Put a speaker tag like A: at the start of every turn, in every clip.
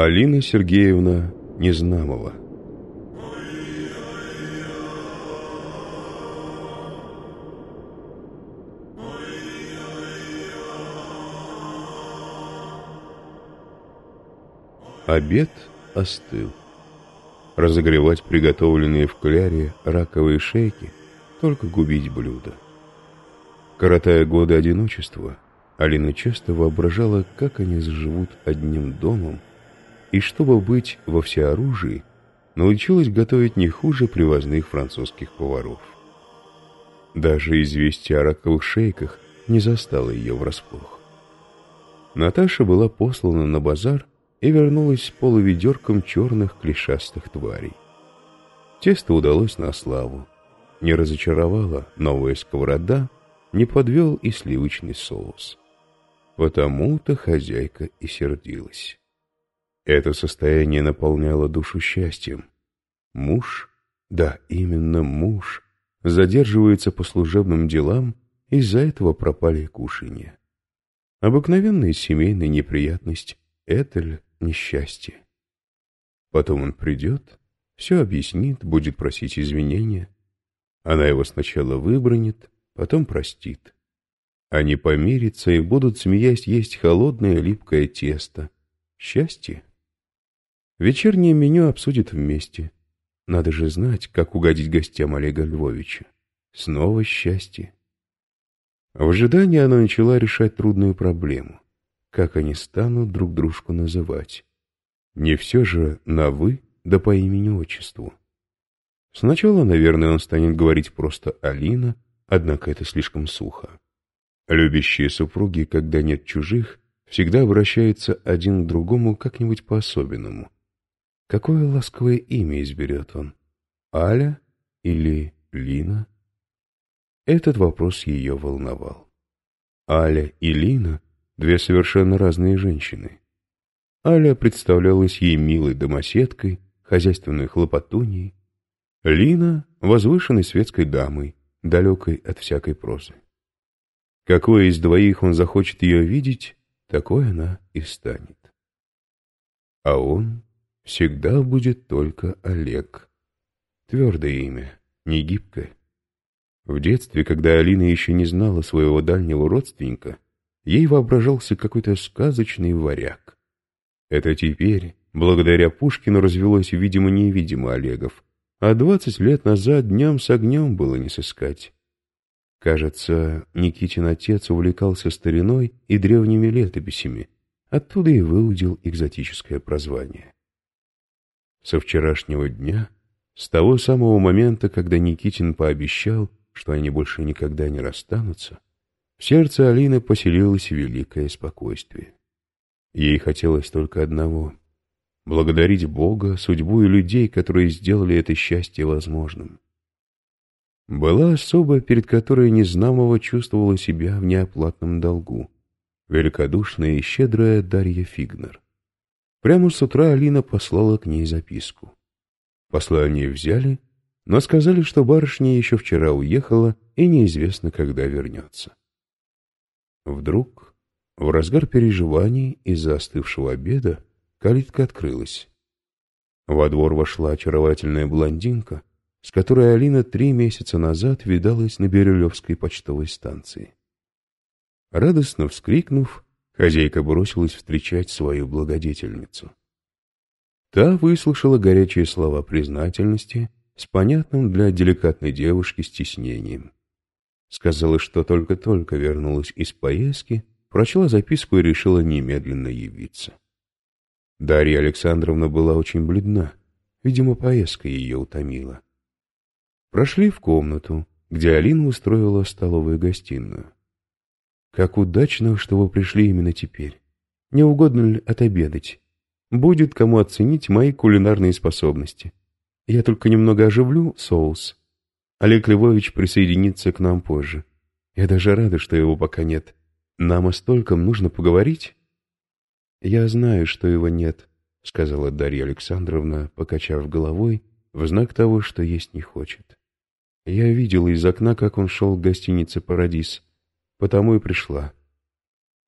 A: Алина Сергеевна Незнамова Обед остыл. Разогревать приготовленные в кляре раковые шейки, только губить блюдо. Коротая годы одиночества, Алина часто воображала, как они заживут одним домом, и чтобы быть во всеоружии, научилась готовить не хуже привозных французских поваров. Даже известие о раковых шейках не застало ее врасплох. Наташа была послана на базар и вернулась с полуведерком черных клешастых тварей. Тесто удалось на славу. Не разочаровала новая сковорода, не подвел и сливочный соус. Потому-то хозяйка и сердилась. Это состояние наполняло душу счастьем. Муж, да, именно муж, задерживается по служебным делам, из-за этого пропали кушанья. Обыкновенная семейная неприятность — это ли несчастье. Потом он придет, все объяснит, будет просить извинения. Она его сначала выбронит, потом простит. Они помирятся и будут, смеясь, есть холодное липкое тесто. Счастье? Вечернее меню обсудят вместе. Надо же знать, как угодить гостям Олега Львовича. Снова счастье. В ожидании она начала решать трудную проблему как они станут друг дружку называть. Не все же на «вы», да по имени-отчеству. Сначала, наверное, он станет говорить просто «Алина», однако это слишком сухо. Любящие супруги, когда нет чужих, всегда обращаются один к другому как-нибудь по-особенному. Какое ласковое имя изберет он? Аля или Лина? Этот вопрос ее волновал. Аля и Лина Две совершенно разные женщины. Аля представлялась ей милой домоседкой, хозяйственной хлопотуньей. Лина — возвышенной светской дамой, далекой от всякой прозы. Какое из двоих он захочет ее видеть, такой она и станет. А он всегда будет только Олег. Твердое имя, не гибкое. В детстве, когда Алина еще не знала своего дальнего родственника, ей воображался какой-то сказочный варяг. Это теперь, благодаря Пушкину, развелось видимо-невидимо Олегов, а двадцать лет назад днем с огнем было не сыскать. Кажется, Никитин отец увлекался стариной и древними летописями, оттуда и выудил экзотическое прозвание. Со вчерашнего дня, с того самого момента, когда Никитин пообещал, что они больше никогда не расстанутся, в сердце Алины поселилось великое спокойствие. Ей хотелось только одного — благодарить Бога, судьбу и людей, которые сделали это счастье возможным. Была особа, перед которой Незнамова чувствовала себя в неоплатном долгу. Великодушная и щедрая Дарья Фигнер. Прямо с утра Алина послала к ней записку. Послание взяли, но сказали, что барышня еще вчера уехала и неизвестно, когда вернется. Вдруг, в разгар переживаний из-за остывшего обеда, калитка открылась. Во двор вошла очаровательная блондинка, с которой Алина три месяца назад видалась на Бирюлевской почтовой станции. Радостно вскрикнув, хозяйка бросилась встречать свою благодетельницу. Та выслушала горячие слова признательности с понятным для деликатной девушки стеснением. Сказала, что только-только вернулась из поездки, прочла записку и решила немедленно явиться. Дарья Александровна была очень бледна. Видимо, поездка ее утомила. Прошли в комнату, где Алина устроила столовую гостиную. «Как удачно, что вы пришли именно теперь. Не угодно ли отобедать? Будет кому оценить мои кулинарные способности. Я только немного оживлю соус, Олег Львович присоединится к нам позже. Я даже рада, что его пока нет. Нам о стольком нужно поговорить. Я знаю, что его нет, сказала Дарья Александровна, покачав головой, в знак того, что есть не хочет. Я видела из окна, как он шел к гостинице «Парадис», потому и пришла.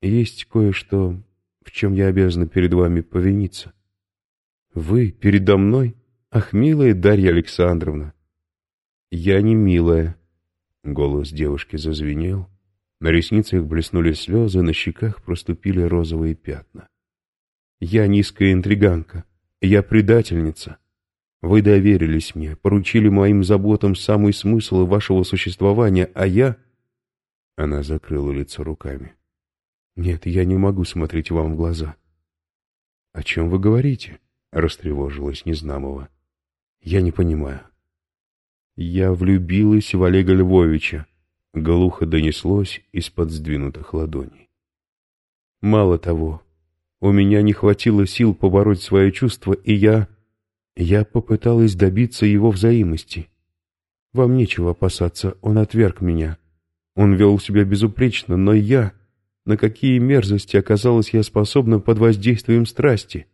A: Есть кое-что, в чем я обязана перед вами повиниться. Вы передо мной? Ах, милая Дарья Александровна! Я не милая. Голос девушки зазвенел. На ресницах блеснули слезы, на щеках проступили розовые пятна. Я низкая интриганка. Я предательница. Вы доверились мне, поручили моим заботам самый смысл вашего существования, а я... Она закрыла лицо руками. Нет, я не могу смотреть вам в глаза. О чем вы говорите? Растревожилась Незнамова. Я не понимаю. Я влюбилась в Олега Львовича. Глухо донеслось из-под сдвинутых ладоней. Мало того, у меня не хватило сил побороть свои чувства, и я... Я попыталась добиться его взаимности. Вам нечего опасаться, он отверг меня. Он вел себя безупречно, но я... На какие мерзости оказалась я способна под воздействием страсти?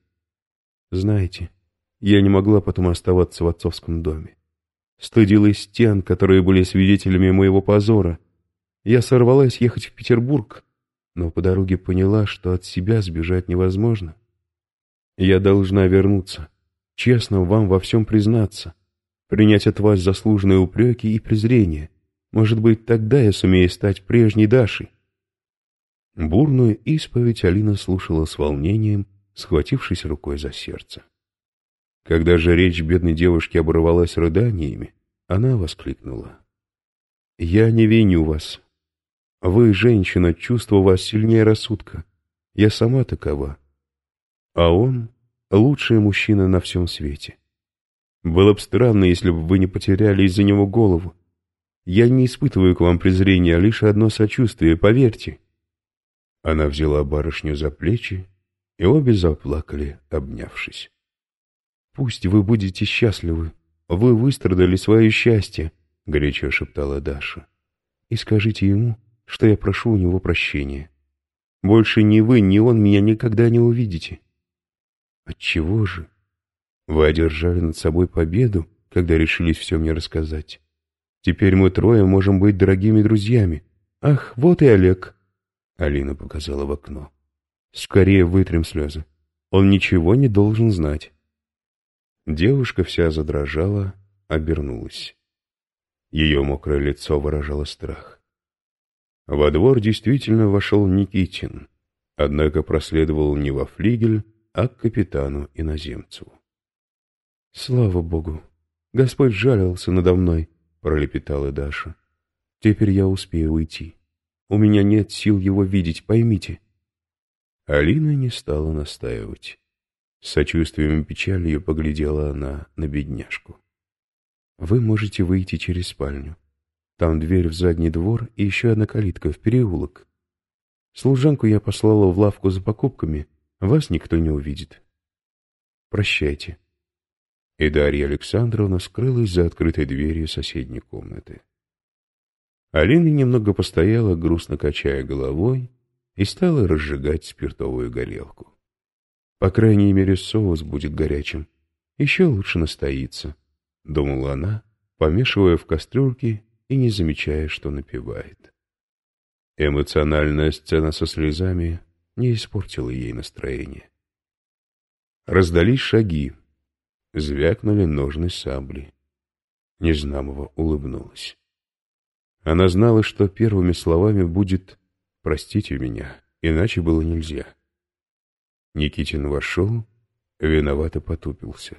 A: Знаете, я не могла потом оставаться в отцовском доме. Стыдилась стен, которые были свидетелями моего позора. Я сорвалась ехать в Петербург, но по дороге поняла, что от себя сбежать невозможно. Я должна вернуться, честно вам во всем признаться, принять от вас заслуженные упреки и презрения. Может быть, тогда я сумею стать прежней Дашей. Бурную исповедь Алина слушала с волнением, схватившись рукой за сердце. Когда же речь бедной девушки оборвалась рыданиями, она воскликнула. «Я не виню вас, вы, женщина, чувство вас сильнее рассудка. Я сама такова. А он — лучший мужчина на всем свете. Было бы странно, если бы вы не потеряли из-за него голову. Я не испытываю к вам презрения, лишь одно сочувствие, поверьте. Она взяла барышню за плечи, и обе заплакали, обнявшись. «Пусть вы будете счастливы. Вы выстрадали свое счастье», — горячо шептала Даша. «И скажите ему, что я прошу у него прощения. Больше ни вы, ни он меня никогда не увидите. Отчего же? Вы одержали над собой победу, когда решились все мне рассказать. Теперь мы трое можем быть дорогими друзьями. Ах, вот и Олег. Алина показала в окно. Скорее вытрем слезы. Он ничего не должен знать. Девушка вся задрожала, обернулась. Ее мокрое лицо выражало страх. Во двор действительно вошел Никитин, однако проследовал не во флигель, а к капитану иноземцу. «Слава Богу! Господь жалился надо мной!» — пролепетала Даша. «Теперь я успею уйти. У меня нет сил его видеть, поймите». Алина не стала настаивать. С сочувствием и печалью поглядела она на бедняжку. «Вы можете выйти через спальню. Там дверь в задний двор и еще одна калитка в переулок. Служанку я послала в лавку за покупками, вас никто не увидит. Прощайте. И Дарья Александровна скрылась за открытой дверью соседней комнаты. Алина немного постояла, грустно качая головой, и стала разжигать спиртовую горелку. По крайней мере, соус будет горячим. Еще лучше настоится, — думала она, помешивая в кастрюльке и не замечая, что напевает. Эмоциональная сцена со слезами не испортила ей настроение. Раздались шаги, звякнули ножны сабли. Незнамова улыбнулась. Она знала, что первыми словами будет «простите меня», иначе было нельзя. Никитин вошел, виновато потупился.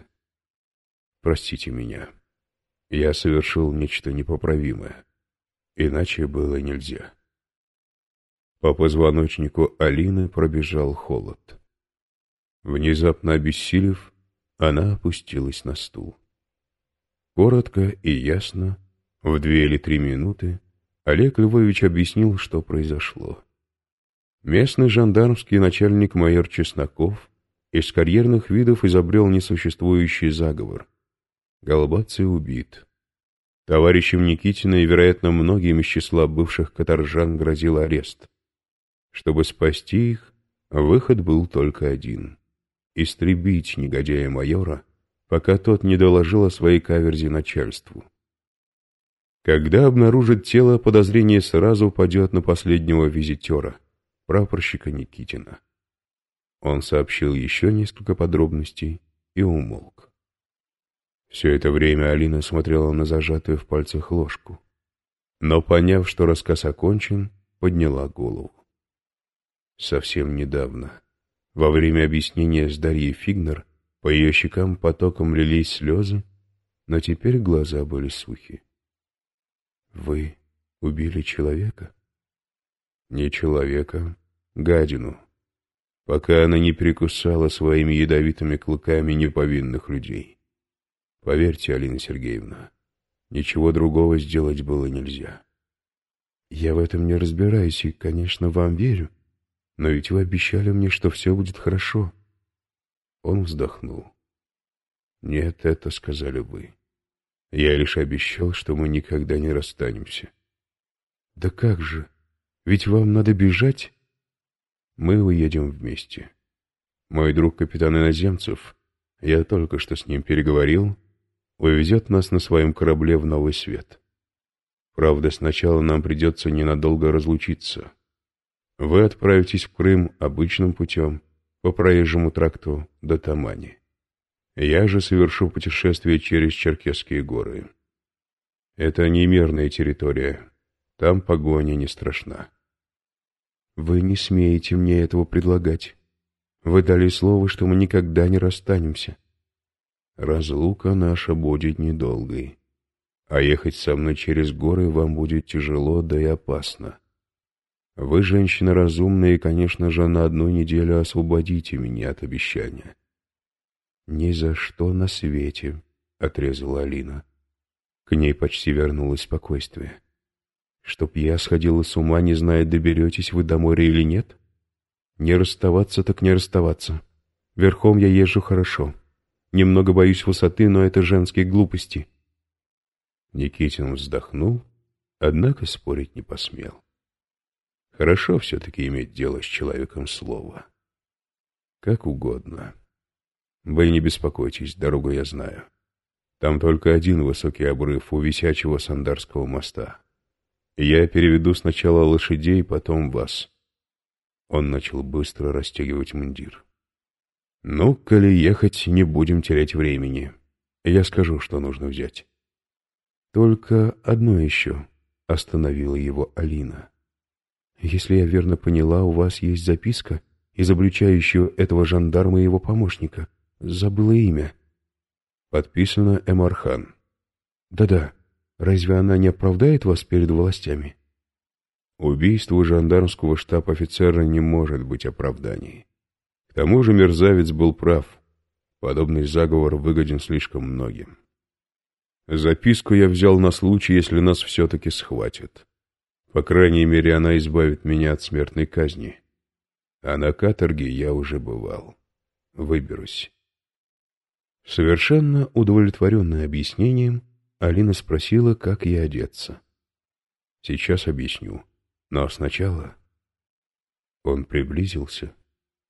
A: «Простите меня». Я совершил нечто непоправимое. Иначе было нельзя. По позвоночнику Алины пробежал холод. Внезапно обессилев, она опустилась на стул. Коротко и ясно, в две или три минуты, Олег Львович объяснил, что произошло. Местный жандармский начальник майор Чесноков из карьерных видов изобрел несуществующий заговор — Голбаций убит. Товарищам Никитина и, вероятно, многим из числа бывших каторжан грозил арест. Чтобы спасти их, выход был только один — истребить негодяя-майора, пока тот не доложил о своей каверзе начальству. Когда обнаружит тело, подозрение сразу упадет на последнего визитера, прапорщика Никитина. Он сообщил еще несколько подробностей, и умолк. Все это время Алина смотрела на зажатую в пальцах ложку. Но, поняв, что рассказ окончен, подняла голову. Совсем недавно, во время объяснения с Дарьей Фигнер, по ее щекам потоком лились слезы, но теперь глаза были сухи. «Вы убили человека?» «Не человека, гадину, пока она не перекусала своими ядовитыми клыками неповинных людей. Поверьте, Алина Сергеевна, ничего другого сделать было нельзя». «Я в этом не разбираюсь и, конечно, вам верю, но ведь вы обещали мне, что все будет хорошо». Он вздохнул. «Нет, это сказали вы. Я лишь обещал, что мы никогда не расстанемся». «Да как же? Ведь вам надо бежать?» «Мы уедем вместе. Мой друг капитан иноземцев, я только что с ним переговорил, увезет нас на своем корабле в новый свет. Правда, сначала нам придется ненадолго разлучиться. Вы отправитесь в Крым обычным путем, по проезжему тракту до Тамани. Я же совершу путешествие через Черкесские горы. Это немерная территория. Там погоня не страшна. Вы не смеете мне этого предлагать. Вы дали слово, что мы никогда не расстанемся. Разлука наша будет недолгой. А ехать со мной через горы вам будет тяжело, да и опасно. Вы, женщина разумная, и, конечно же, на одну неделю освободите меня от обещания. Ни за что на свете, — отрезала Алина. К ней почти вернулось спокойствие. Чтоб я сходила с ума, не зная, доберетесь вы до моря или нет? Не расставаться так не расставаться. Верхом я езжу хорошо. Немного боюсь высоты, но это женские глупости. Никитин вздохнул, однако спорить не посмел. Хорошо все-таки иметь дело с человеком слова. Как угодно. Вы не беспокойтесь, дорогу я знаю. Там только один высокий обрыв у висячего Сандарского моста. Я переведу сначала лошадей, потом вас. Он начал быстро расстегивать мундир. Ну, коли ехать, не будем терять времени. Я скажу, что нужно взять. Только одно еще остановила его Алина. Если я верно поняла, у вас есть записка, изобличающая этого жандарма и его помощника. Забыла имя. Подписано Эмархан. Да-да. Разве она не оправдает вас перед властями? Убийство жандармского штаб-офицера не может быть оправданием. К тому же мерзавец был прав. Подобный заговор выгоден слишком многим. Записку я взял на случай, если нас все-таки схватят. По крайней мере, она избавит меня от смертной казни. А на каторге я уже бывал. Выберусь. Совершенно удовлетворенная объяснением, Алина спросила, как ей одеться. Сейчас объясню, но сначала... Он приблизился,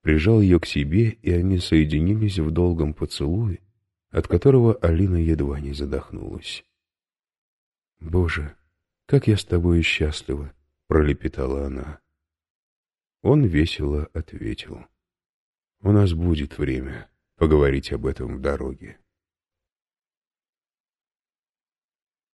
A: прижал ее к себе, и они соединились в долгом поцелуе, от которого Алина едва не задохнулась. «Боже!» «Как я с тобой счастлива!» — пролепетала она. Он весело ответил. «У нас будет время поговорить об этом в дороге».